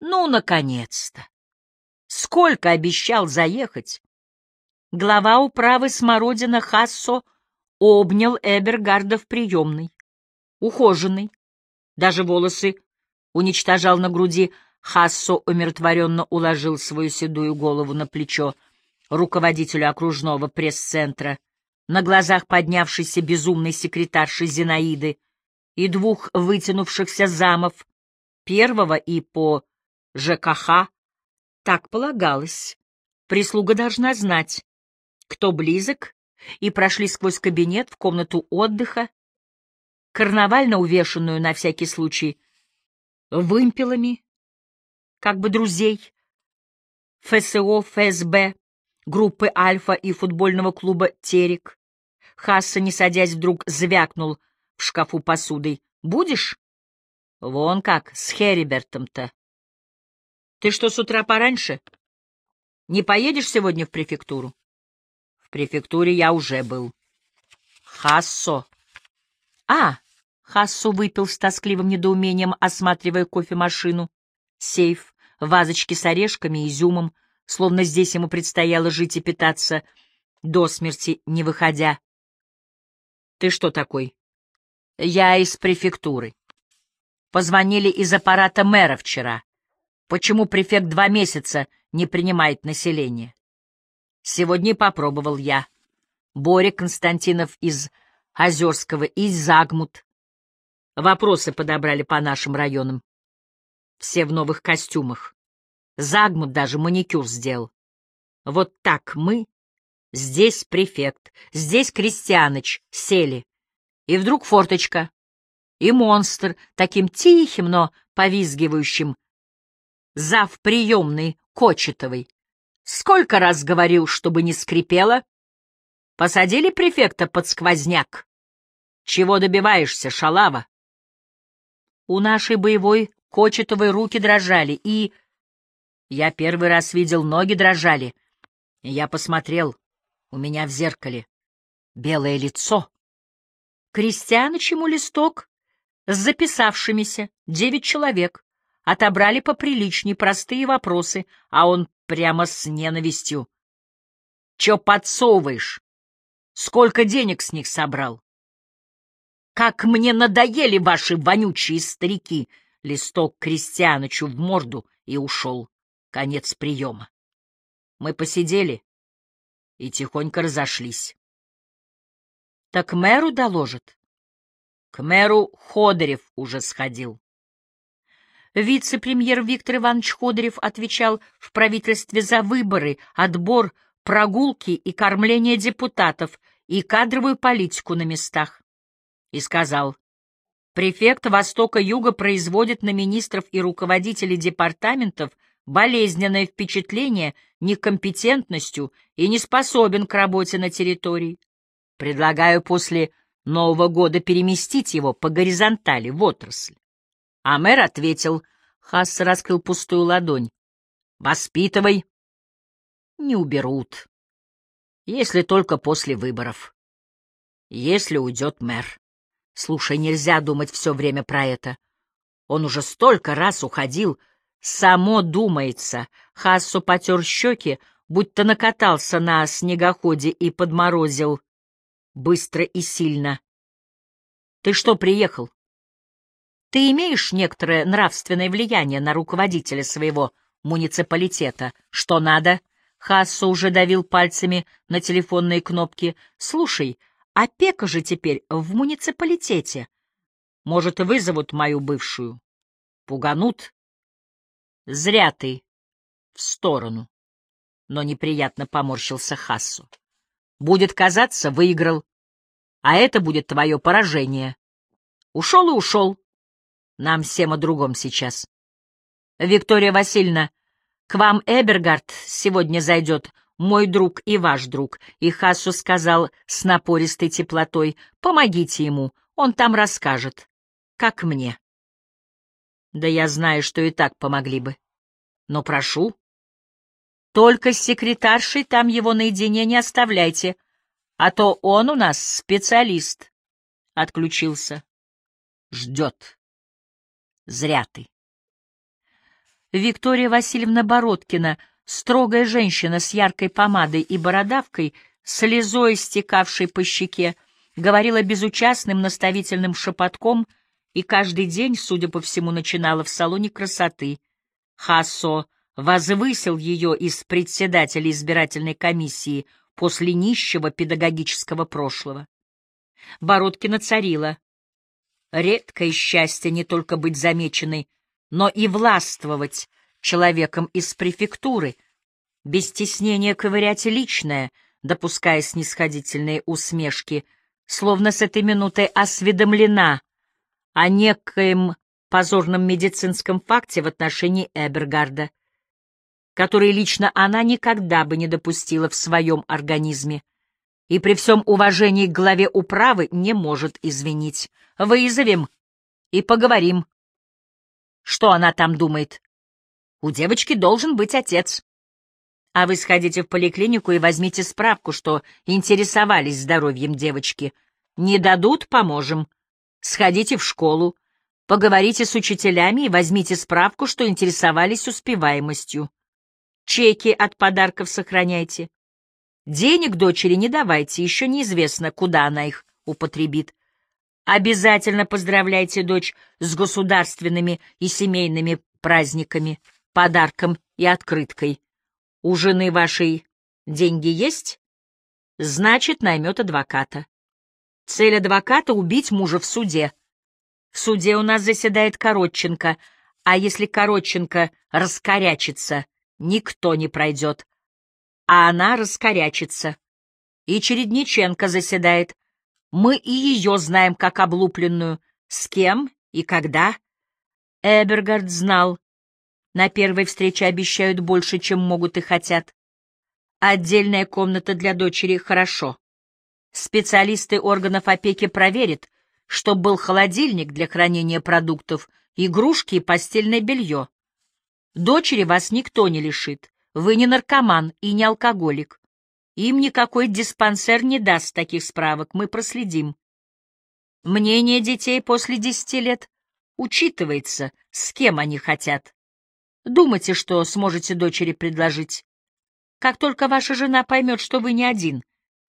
Ну, наконец-то! Сколько обещал заехать! Глава управы Смородина Хассо обнял Эбергарда в приемной. Ухоженный. Даже волосы уничтожал на груди. Хассо умиротворенно уложил свою седую голову на плечо руководителю окружного пресс-центра, на глазах поднявшейся безумной секретарши Зинаиды и двух вытянувшихся замов, первого и по ЖКХ. Так полагалось. Прислуга должна знать, кто близок, и прошли сквозь кабинет в комнату отдыха, карнавально увешанную на всякий случай вымпелами, как бы друзей, ФСО, ФСБ, группы «Альфа» и футбольного клуба «Терек». Хасса, не садясь, вдруг звякнул в шкафу посудой. «Будешь?» «Вон как, с Херибертом-то». «Ты что, с утра пораньше? Не поедешь сегодня в префектуру?» «В префектуре я уже был». «Хассо». «А!» — Хассо выпил с тоскливым недоумением, осматривая кофемашину, сейф, вазочки с орешками и изюмом, словно здесь ему предстояло жить и питаться до смерти, не выходя. «Ты что такой?» «Я из префектуры. Позвонили из аппарата мэра вчера. Почему префект два месяца не принимает население?» «Сегодня попробовал я. Боря Константинов из Озерского, из Загмут. Вопросы подобрали по нашим районам. Все в новых костюмах. Загмут даже маникюр сделал. Вот так мы, здесь префект, здесь Крестьяныч, сели. И вдруг форточка. И монстр, таким тихим, но повизгивающим. Зав приемный, Кочетовый. Сколько раз говорил, чтобы не скрипело? Посадили префекта под сквозняк. Чего добиваешься, шалава? У нашей боевой Кочетовой руки дрожали, и я первый раз видел, ноги дрожали. Я посмотрел. У меня в зеркале белое лицо. Крестьяныч ему листок с записавшимися, девять человек. Отобрали поприличней простые вопросы, а он прямо с ненавистью. Чё подсовываешь? Сколько денег с них собрал? Как мне надоели ваши вонючие старики! Листок крестьяночу в морду и ушел. Конец приема. Мы посидели и тихонько разошлись. Так мэру доложат? К мэру Ходорев уже сходил. Вице-премьер Виктор Иванович Ходорев отвечал в правительстве за выборы, отбор, прогулки и кормление депутатов и кадровую политику на местах. И сказал, префект Востока-Юга производит на министров и руководителей департаментов – болезненное впечатление некомпетентностью и не способен к работе на территории. Предлагаю после Нового года переместить его по горизонтали в отрасль. А мэр ответил, Хасс раскрыл пустую ладонь. Воспитывай. Не уберут. Если только после выборов. Если уйдет мэр. Слушай, нельзя думать все время про это. Он уже столько раз уходил, Само думается. Хассу потер щеки, будто накатался на снегоходе и подморозил. Быстро и сильно. Ты что приехал? Ты имеешь некоторое нравственное влияние на руководителя своего муниципалитета. Что надо? Хассу уже давил пальцами на телефонные кнопки. Слушай, опека же теперь в муниципалитете. Может, вызовут мою бывшую. Пуганут Зря ты. В сторону. Но неприятно поморщился Хассу. Будет казаться, выиграл. А это будет твое поражение. Ушел и ушел. Нам всем о другом сейчас. Виктория Васильевна, к вам Эбергард сегодня зайдет, мой друг и ваш друг. И Хассу сказал с напористой теплотой, помогите ему, он там расскажет. Как мне. Да я знаю, что и так помогли бы. Но прошу. Только с секретаршей там его наедине не оставляйте, а то он у нас специалист. Отключился. Ждет. Зря ты. Виктория Васильевна Бородкина, строгая женщина с яркой помадой и бородавкой, слезой стекавшей по щеке, говорила безучастным наставительным шепотком и каждый день, судя по всему, начинала в салоне красоты. Хассо возвысил ее из председателя избирательной комиссии после нищего педагогического прошлого. Бородкина царила. Редкое счастье не только быть замеченной, но и властвовать человеком из префектуры, без стеснения ковырять личное, допуская снисходительные усмешки, словно с этой минутой осведомлена о некоем позорном медицинском факте в отношении Эбергарда, который лично она никогда бы не допустила в своем организме и при всем уважении к главе управы не может извинить. Вызовем и поговорим. Что она там думает? У девочки должен быть отец. А вы сходите в поликлинику и возьмите справку, что интересовались здоровьем девочки. Не дадут — поможем. Сходите в школу, поговорите с учителями и возьмите справку, что интересовались успеваемостью. Чеки от подарков сохраняйте. Денег дочери не давайте, еще неизвестно, куда она их употребит. Обязательно поздравляйте дочь с государственными и семейными праздниками, подарком и открыткой. У жены вашей деньги есть? Значит, наймет адвоката. Цель адвоката — убить мужа в суде. В суде у нас заседает Коротченко, а если Коротченко раскорячится, никто не пройдет. А она раскорячится. И Чередниченко заседает. Мы и ее знаем как облупленную. С кем и когда? Эбергард знал. На первой встрече обещают больше, чем могут и хотят. Отдельная комната для дочери — хорошо. Специалисты органов опеки проверят, что был холодильник для хранения продуктов, игрушки и постельное белье. Дочери вас никто не лишит. Вы не наркоман и не алкоголик. Им никакой диспансер не даст таких справок, мы проследим. Мнение детей после десяти лет учитывается, с кем они хотят. Думайте, что сможете дочери предложить. Как только ваша жена поймет, что вы не один,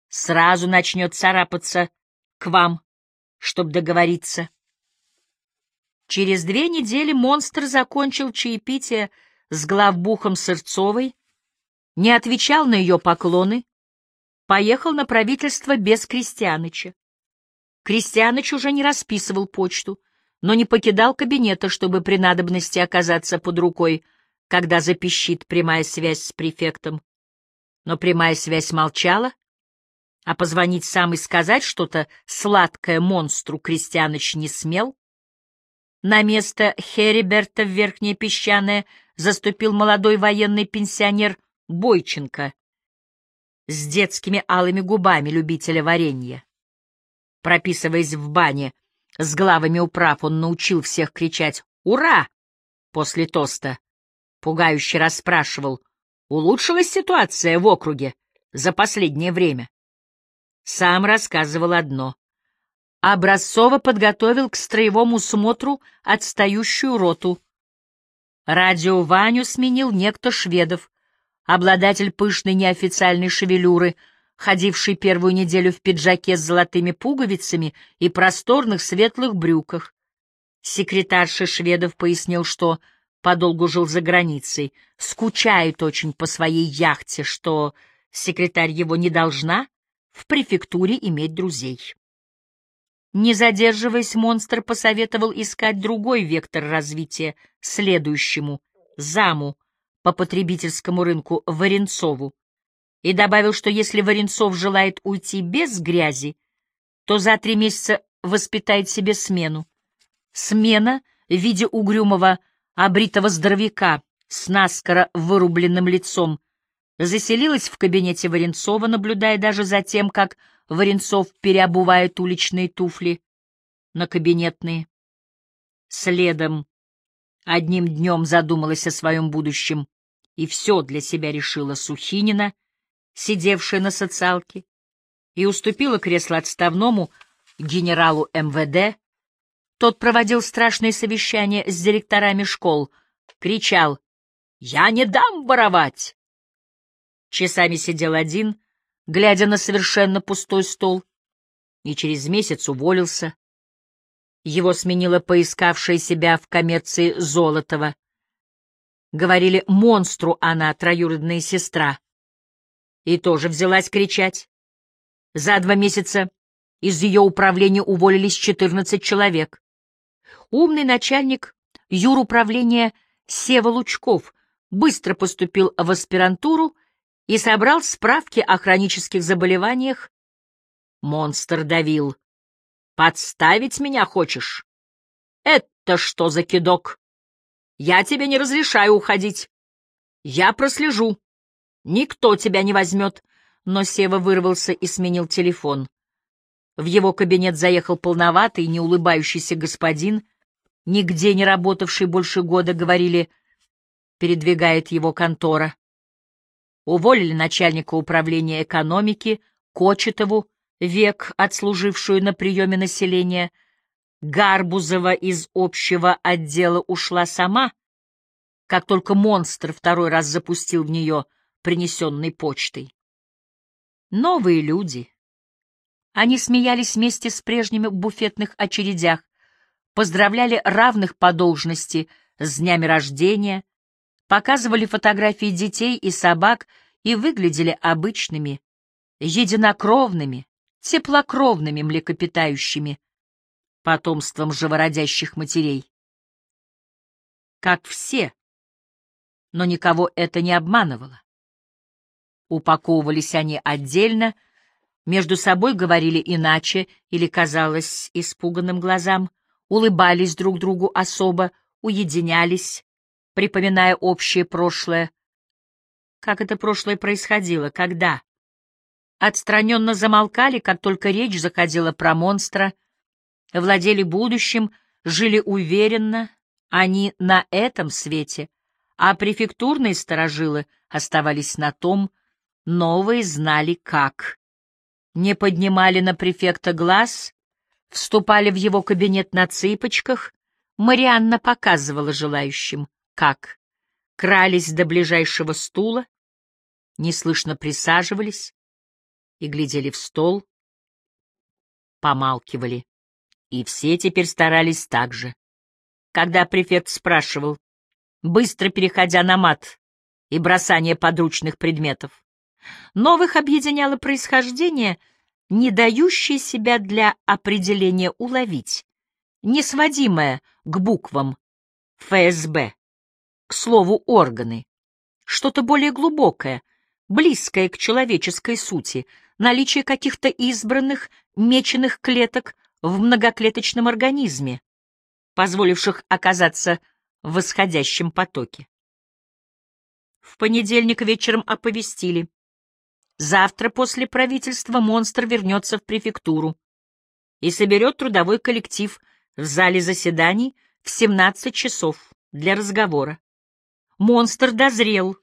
сразу начнет царапаться к вам, чтобы договориться. Через две недели монстр закончил чаепитие с главбухом Сырцовой, не отвечал на ее поклоны, поехал на правительство без Крестьяныча. Крестьяныч уже не расписывал почту, но не покидал кабинета, чтобы при надобности оказаться под рукой, когда запищит прямая связь с префектом. Но прямая связь молчала, а позвонить сам и сказать что-то сладкое монстру Крестьяныч не смел. На место Хериберта в Верхнее Песчаное заступил молодой военный пенсионер Бойченко с детскими алыми губами любителя варенья. Прописываясь в бане с главами управ, он научил всех кричать «Ура!» после тоста. Пугающе расспрашивал, улучшилась ситуация в округе за последнее время. Сам рассказывал одно. Образцово подготовил к строевому смотру отстающую роту. Радио Ваню сменил некто Шведов, обладатель пышной неофициальной шевелюры, ходивший первую неделю в пиджаке с золотыми пуговицами и просторных светлых брюках. Секретарша Шведов пояснил, что подолгу жил за границей, скучает очень по своей яхте, что секретарь его не должна в префектуре иметь друзей. Не задерживаясь, монстр посоветовал искать другой вектор развития следующему, заму, по потребительскому рынку Варенцову и добавил, что если Варенцов желает уйти без грязи, то за три месяца воспитает себе смену. Смена в виде угрюмого обритого здоровяка с наскоро вырубленным лицом заселилась в кабинете Варенцова, наблюдая даже за тем, как Варенцов переобувает уличные туфли на кабинетные. Следом одним днем задумалась о своем будущем и все для себя решила Сухинина, сидевшая на социалке, и уступила кресло отставному генералу МВД. Тот проводил страшные совещания с директорами школ, кричал Я не дам воровать!» Часами сидел один, глядя на совершенно пустой стол, и через месяц уволился. Его сменила поискавшая себя в коммерции Золотова. Говорили, монстру она троюродная сестра. И тоже взялась кричать. За два месяца из ее управления уволились 14 человек. Умный начальник юруправления Сева Лучков быстро поступил в аспирантуру и собрал справки о хронических заболеваниях. Монстр давил. «Подставить меня хочешь? Это что за кидок? Я тебе не разрешаю уходить. Я прослежу. Никто тебя не возьмет». Но Сева вырвался и сменил телефон. В его кабинет заехал полноватый, неулыбающийся господин, нигде не работавший больше года, говорили, передвигает его контора. Уволили начальника управления экономики Кочетову, век отслужившую на приеме населения. Гарбузова из общего отдела ушла сама, как только монстр второй раз запустил в нее принесенной почтой. Новые люди. Они смеялись вместе с прежними в буфетных очередях, поздравляли равных по должности с днями рождения, показывали фотографии детей и собак и выглядели обычными, единокровными, теплокровными млекопитающими, потомством живородящих матерей. Как все, но никого это не обманывало. Упаковывались они отдельно, между собой говорили иначе или казалось испуганным глазам, улыбались друг другу особо, уединялись, припоминая общее прошлое. Как это прошлое происходило? Когда? Отстраненно замолкали, как только речь заходила про монстра, владели будущим, жили уверенно, они на этом свете, а префектурные сторожилы оставались на том, новые знали как. Не поднимали на префекта глаз, вступали в его кабинет на цыпочках, Марианна показывала желающим как крались до ближайшего стула, неслышно присаживались и глядели в стол, помалкивали. И все теперь старались так же. Когда префект спрашивал, быстро переходя на мат и бросание подручных предметов, новых объединяло происхождение, не дающее себя для определения уловить, не сводимое к буквам ФСБ к слову, органы. Что-то более глубокое, близкое к человеческой сути, наличие каких-то избранных, меченых клеток в многоклеточном организме, позволивших оказаться в восходящем потоке. В понедельник вечером оповестили. Завтра после правительства монстр вернется в префектуру и соберет трудовой коллектив в зале заседаний в 17 часов для разговора. Монстр дозрел.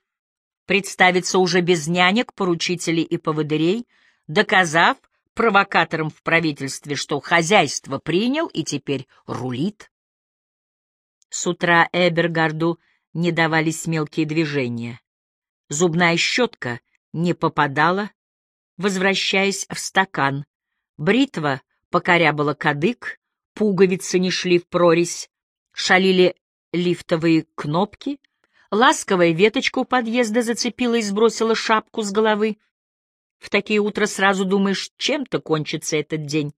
Представиться уже без нянек, поручителей и поводырей, доказав провокаторам в правительстве, что хозяйство принял и теперь рулит. С утра Эбергарду не давались мелкие движения. Зубная щетка не попадала, возвращаясь в стакан. Бритва покорябала кадык, пуговицы не шли в прорезь, шалили лифтовые кнопки — Ласковая веточка у подъезда зацепила и сбросила шапку с головы. В такие утра сразу думаешь, чем-то кончится этот день.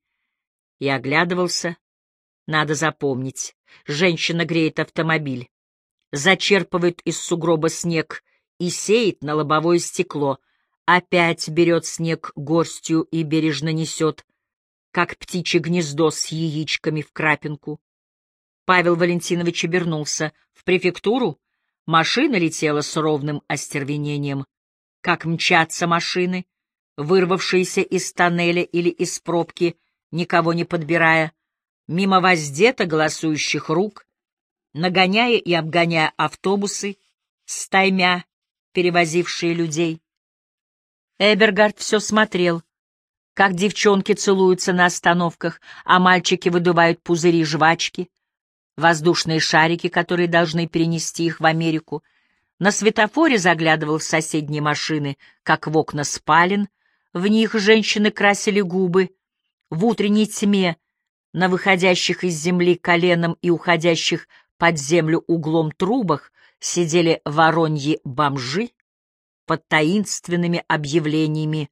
И оглядывался. Надо запомнить. Женщина греет автомобиль. Зачерпывает из сугроба снег и сеет на лобовое стекло. Опять берет снег горстью и бережно несет, как птичье гнездо с яичками в крапинку. Павел Валентинович обернулся. В префектуру? Машина летела с ровным остервенением, как мчатся машины, вырвавшиеся из тоннеля или из пробки, никого не подбирая, мимо воздета голосующих рук, нагоняя и обгоняя автобусы, стаймя, перевозившие людей. Эбергард все смотрел, как девчонки целуются на остановках, а мальчики выдувают пузыри жвачки, воздушные шарики, которые должны перенести их в Америку, На светофоре заглядывал в соседние машины, как в окна спален, в них женщины красили губы. В утренней тьме, на выходящих из земли коленом и уходящих под землю углом трубах, сидели вороньи бомжи под таинственными объявлениями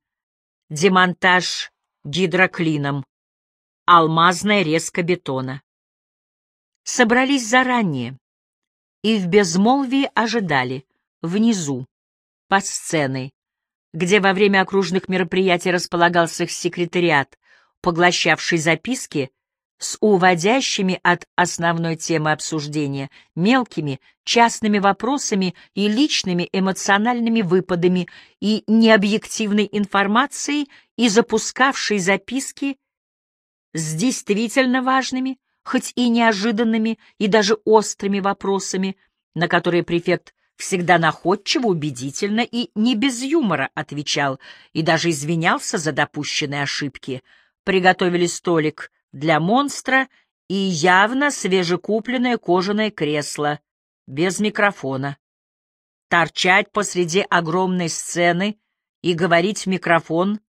«Демонтаж гидроклином», «Алмазная резка бетона». Собрались заранее и в безмолвии ожидали, внизу, под сценой, где во время окружных мероприятий располагался секретариат, поглощавший записки с уводящими от основной темы обсуждения мелкими частными вопросами и личными эмоциональными выпадами и необъективной информацией и запускавший записки с действительно важными, хоть и неожиданными и даже острыми вопросами, на которые префект всегда находчиво, убедительно и не без юмора отвечал и даже извинялся за допущенные ошибки. Приготовили столик для монстра и явно свежекупленное кожаное кресло, без микрофона. Торчать посреди огромной сцены и говорить в микрофон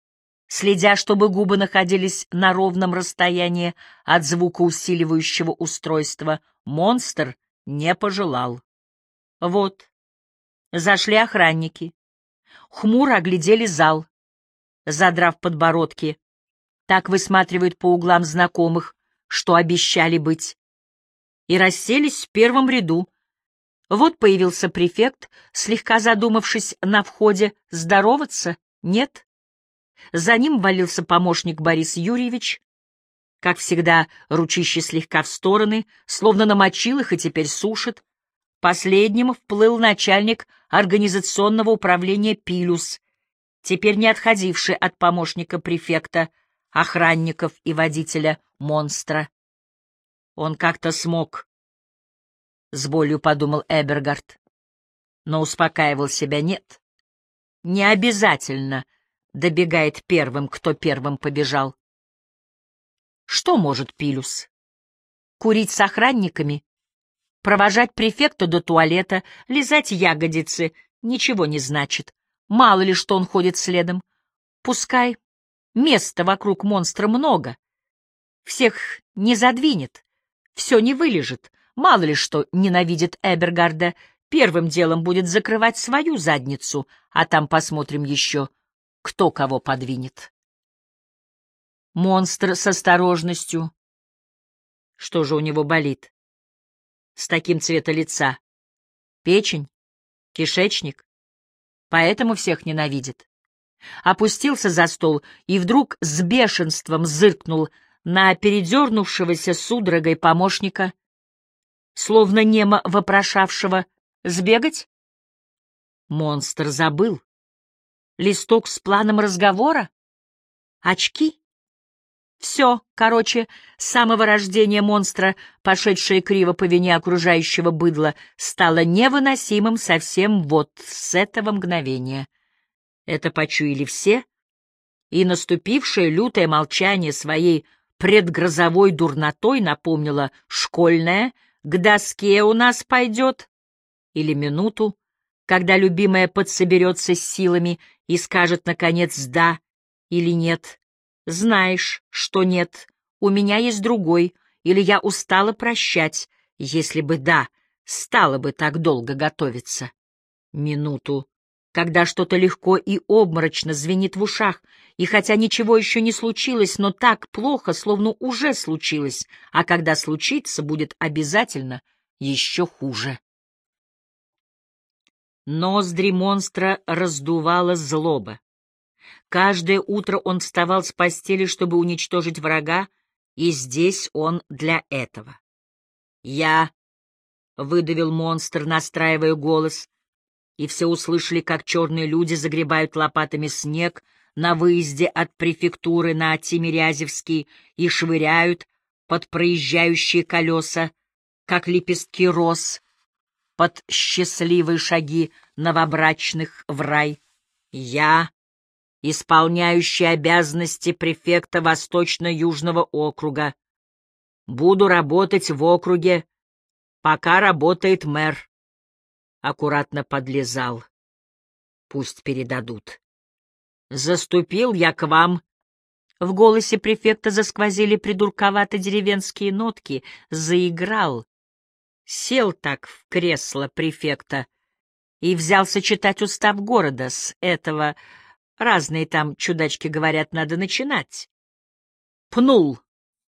следя, чтобы губы находились на ровном расстоянии от звукоусиливающего устройства, монстр не пожелал. Вот, зашли охранники. Хмуро оглядели зал, задрав подбородки. Так высматривают по углам знакомых, что обещали быть. И расселись в первом ряду. Вот появился префект, слегка задумавшись на входе, здороваться? Нет? За ним валился помощник Борис Юрьевич. Как всегда, ручище слегка в стороны, словно намочил их и теперь сушит. Последним вплыл начальник организационного управления «Пилюс», теперь не отходивший от помощника префекта, охранников и водителя «Монстра». Он как-то смог, — с болью подумал Эбергард, но успокаивал себя нет. Не обязательно добегает первым, кто первым побежал. Что может Пилюс? Курить с охранниками? Провожать префекта до туалета, лизать ягодицы — ничего не значит. Мало ли, что он ходит следом. Пускай места вокруг монстра много. Всех не задвинет, все не вылежит. Мало ли, что ненавидит Эбергарда, первым делом будет закрывать свою задницу, а там посмотрим еще — кто кого подвинет. Монстр с осторожностью. Что же у него болит? С таким цвета лица. Печень? Кишечник? Поэтому всех ненавидит. Опустился за стол и вдруг с бешенством зыркнул на передернувшегося судорогой помощника, словно немо вопрошавшего «Сбегать?» Монстр забыл, Листок с планом разговора? Очки? Все, короче, с самого рождения монстра, пошедшее криво по вине окружающего быдла, стало невыносимым совсем вот с этого мгновения. Это почуяли все, и наступившее лютое молчание своей предгрозовой дурнотой напомнило школьное «к доске у нас пойдет» или минуту, когда любимая подсоберется с силами и скажет, наконец, «да» или «нет». Знаешь, что нет, у меня есть другой, или я устала прощать, если бы «да», стала бы так долго готовиться. Минуту, когда что-то легко и обморочно звенит в ушах, и хотя ничего еще не случилось, но так плохо, словно уже случилось, а когда случится, будет обязательно еще хуже. Ноздри монстра раздувала злоба. Каждое утро он вставал с постели, чтобы уничтожить врага, и здесь он для этого. «Я...» — выдавил монстр, настраивая голос, и все услышали, как черные люди загребают лопатами снег на выезде от префектуры на Тимирязевский и швыряют под проезжающие колеса, как лепестки роз, под счастливые шаги новобрачных в рай. Я, исполняющий обязанности префекта Восточно-Южного округа, буду работать в округе, пока работает мэр. аккуратно подлезал. Пусть передадут. Заступил я к вам. В голосе префекта засквозили придурковато деревенские нотки. Заиграл. Сел так в кресло префекта и взялся читать устав города. С этого разные там чудачки говорят, надо начинать. Пнул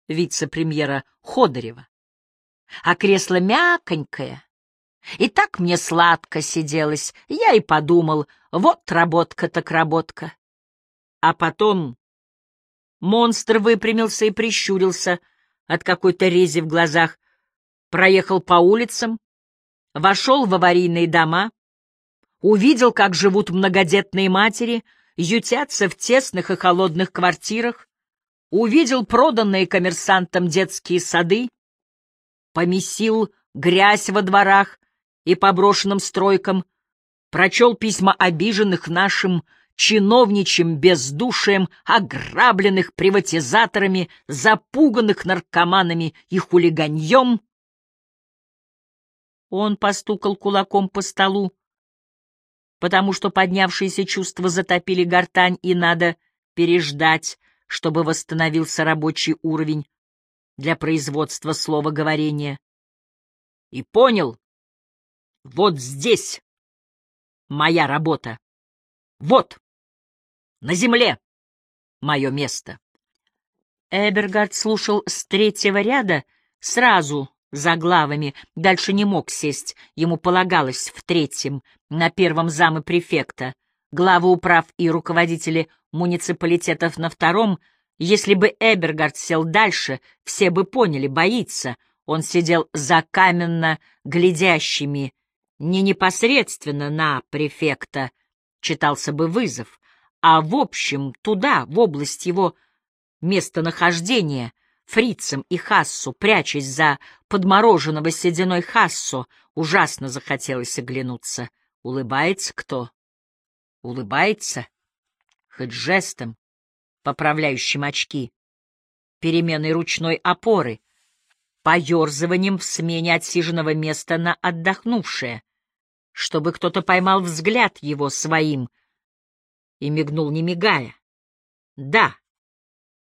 вице-премьера Ходорева. А кресло мяконькое. И так мне сладко сиделось, я и подумал, вот работка так работка. А потом монстр выпрямился и прищурился от какой-то рези в глазах, проехал по улицам, вошел в аварийные дома, увидел, как живут многодетные матери, ютятся в тесных и холодных квартирах, увидел проданные коммерсантам детские сады, помесил грязь во дворах и по брошенным стройкам, прочел письма обиженных нашим чиновничьим бездушием, ограбленных приватизаторами, запуганных наркоманами и хулиганьем. Он постукал кулаком по столу, потому что поднявшиеся чувства затопили гортань, и надо переждать, чтобы восстановился рабочий уровень для производства слова говорения. И понял, вот здесь моя работа. Вот, на земле мое место. Эбергард слушал с третьего ряда, сразу за главами, дальше не мог сесть, ему полагалось в третьем, на первом замы префекта, главы управ и руководители муниципалитетов на втором, если бы Эбергард сел дальше, все бы поняли, боится. Он сидел за каменно глядящими, не непосредственно на префекта, читался бы вызов, а в общем туда, в область его местонахождения, фрицам и Хассу, прячась за подмороженного сединой Хассу, ужасно захотелось оглянуться. Улыбается кто? Улыбается, хоть жестом, поправляющим очки, переменой ручной опоры, поерзыванием в смене отсиженного места на отдохнувшее, чтобы кто-то поймал взгляд его своим и мигнул, не мигая. Да,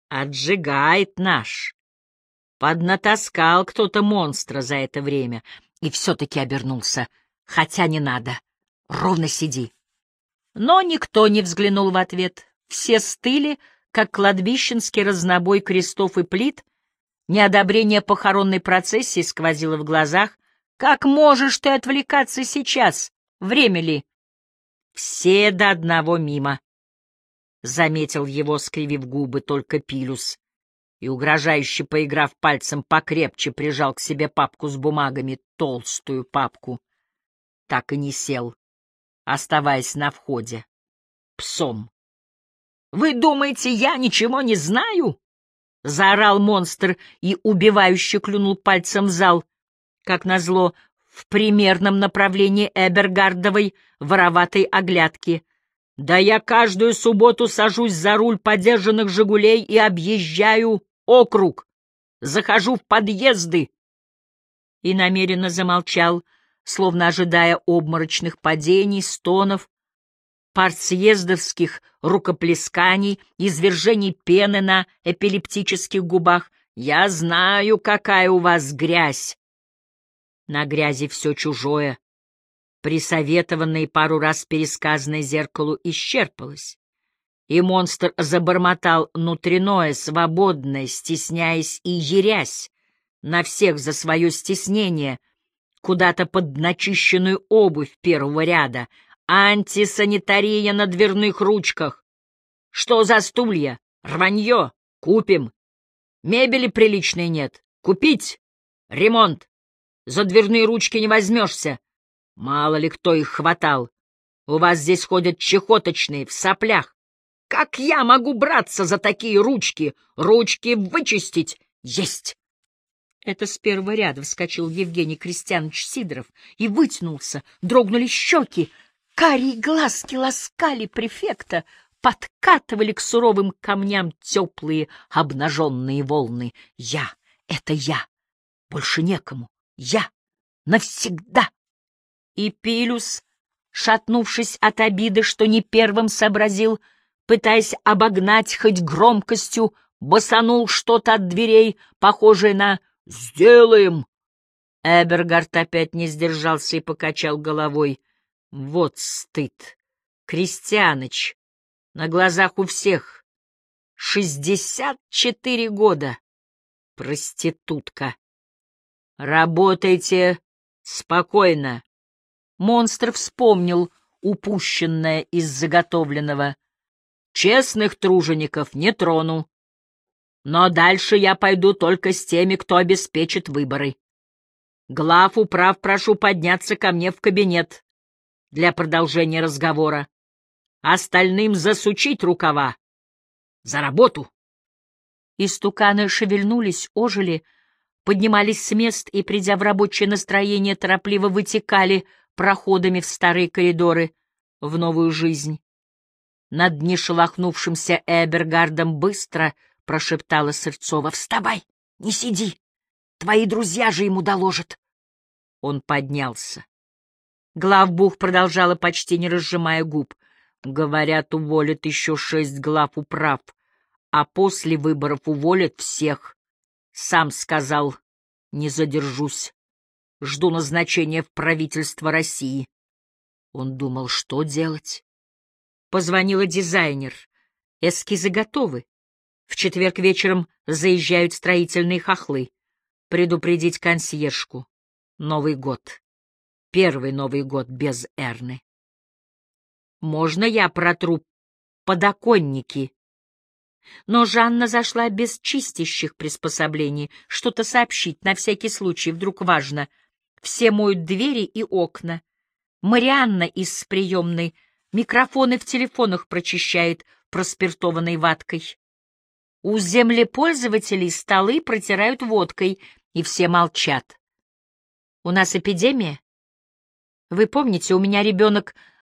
отжигает наш. Поднатаскал кто-то монстра за это время и все-таки обернулся, хотя не надо. Ровно сиди. Но никто не взглянул в ответ. Все стыли, как кладбищенский разнобой крестов и плит. Неодобрение похоронной процессии сквозило в глазах. Как можешь ты отвлекаться сейчас? Время ли? Все до одного мимо. Заметил его, скривив губы, только Пилюс. И, угрожающе поиграв пальцем, покрепче прижал к себе папку с бумагами, толстую папку. Так и не сел, оставаясь на входе. Псом. «Вы думаете, я ничего не знаю?» — заорал монстр и убивающе клюнул пальцем в зал. Как назло, в примерном направлении Эбергардовой вороватой оглядки. «Да я каждую субботу сажусь за руль подержанных «Жигулей» и объезжаю округ, захожу в подъезды!» И намеренно замолчал, словно ожидая обморочных падений, стонов, партсъездовских рукоплесканий, извержений пены на эпилептических губах. Я знаю, какая у вас грязь. На грязи все чужое, присоветованное пару раз пересказанное зеркалу исчерпалось. И монстр забормотал внутренное, свободное, стесняясь и ерясь на всех за свое стеснение, куда-то под начищенную обувь первого ряда, антисанитария на дверных ручках. Что за стулья? Рванье. Купим. Мебели приличной нет. Купить. Ремонт. За дверные ручки не возьмешься. Мало ли кто их хватал. У вас здесь ходят чехоточные, в соплях. Как я могу браться за такие ручки? Ручки вычистить? Есть! Это с первого ряда вскочил Евгений Крестьянович Сидоров и вытянулся, дрогнули щеки, карие глазки ласкали префекта, подкатывали к суровым камням теплые обнаженные волны. Я — это я, больше некому, я навсегда. И Пилюс, шатнувшись от обиды, что не первым сообразил, пытаясь обогнать хоть громкостью, босанул что-то от дверей, похожее на «Сделаем!». Эбергард опять не сдержался и покачал головой. Вот стыд! Крестьяныч! На глазах у всех! Шестьдесят четыре года! Проститутка! Работайте спокойно! Монстр вспомнил упущенное из заготовленного. Честных тружеников не трону. Но дальше я пойду только с теми, кто обеспечит выборы. Глав управ прошу подняться ко мне в кабинет для продолжения разговора. Остальным засучить рукава. За работу. Истуканы шевельнулись, ожили, поднимались с мест и, придя в рабочее настроение, торопливо вытекали проходами в старые коридоры, в новую жизнь. Над нешелохнувшимся Эбергардом быстро прошептала Сырцова. — Вставай, не сиди, твои друзья же ему доложат. Он поднялся. Главбух продолжала, почти не разжимая губ. Говорят, уволят еще шесть глав управ, а после выборов уволят всех. Сам сказал, не задержусь. Жду назначения в правительство России. Он думал, что делать. Позвонила дизайнер. Эскизы готовы. В четверг вечером заезжают строительные хохлы. Предупредить консьержку. Новый год. Первый Новый год без Эрны. Можно я протру подоконники? Но Жанна зашла без чистящих приспособлений, что-то сообщить, на всякий случай, вдруг важно. Все моют двери и окна. Марианна из приемной микрофоны в телефонах прочищает проспиртованной ваткой. У землепользователей столы протирают водкой, и все молчат. У нас эпидемия? Вы помните, у меня ребенок